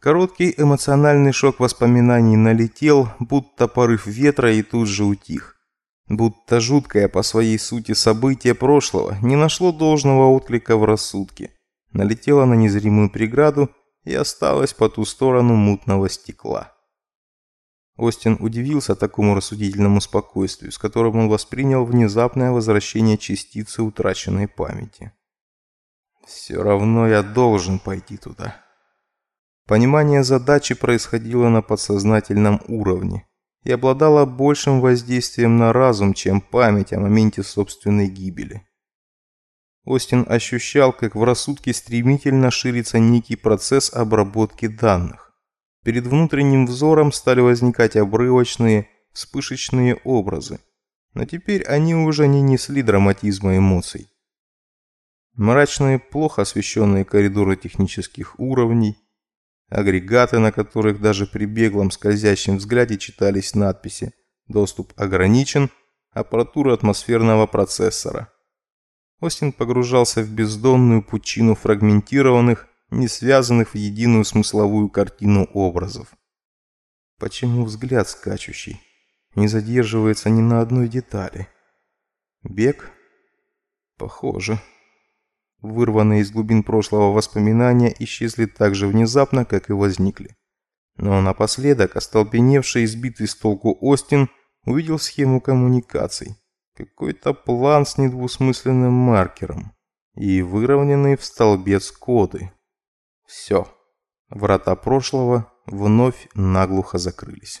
Короткий эмоциональный шок воспоминаний налетел, будто порыв ветра и тут же утих. Будто жуткое по своей сути событие прошлого не нашло должного отклика в рассудке. Налетело на незримую преграду и осталось по ту сторону мутного стекла. Остин удивился такому рассудительному спокойствию, с которым он воспринял внезапное возвращение частицы утраченной памяти. «Все равно я должен пойти туда». Понимание задачи происходило на подсознательном уровне и обладало большим воздействием на разум, чем память о моменте собственной гибели. Остин ощущал, как в рассудке стремительно ширится некий процесс обработки данных. Перед внутренним взором стали возникать обрывочные, вспышечные образы, но теперь они уже не несли драматизма эмоций. Мрачные, плохо освещенные коридоры технических уровней, агрегаты, на которых даже при беглом скользящем взгляде читались надписи «Доступ ограничен», аппаратура атмосферного процессора. Остин погружался в бездонную пучину фрагментированных, не связанных в единую смысловую картину образов. Почему взгляд скачущий не задерживается ни на одной детали? Бег? Похоже. Вырванные из глубин прошлого воспоминания исчезли так же внезапно, как и возникли. Но напоследок, остолбеневший и сбитый с толку Остин, увидел схему коммуникаций. Какой-то план с недвусмысленным маркером и выровненные в столбец коды. Все. Врата прошлого вновь наглухо закрылись.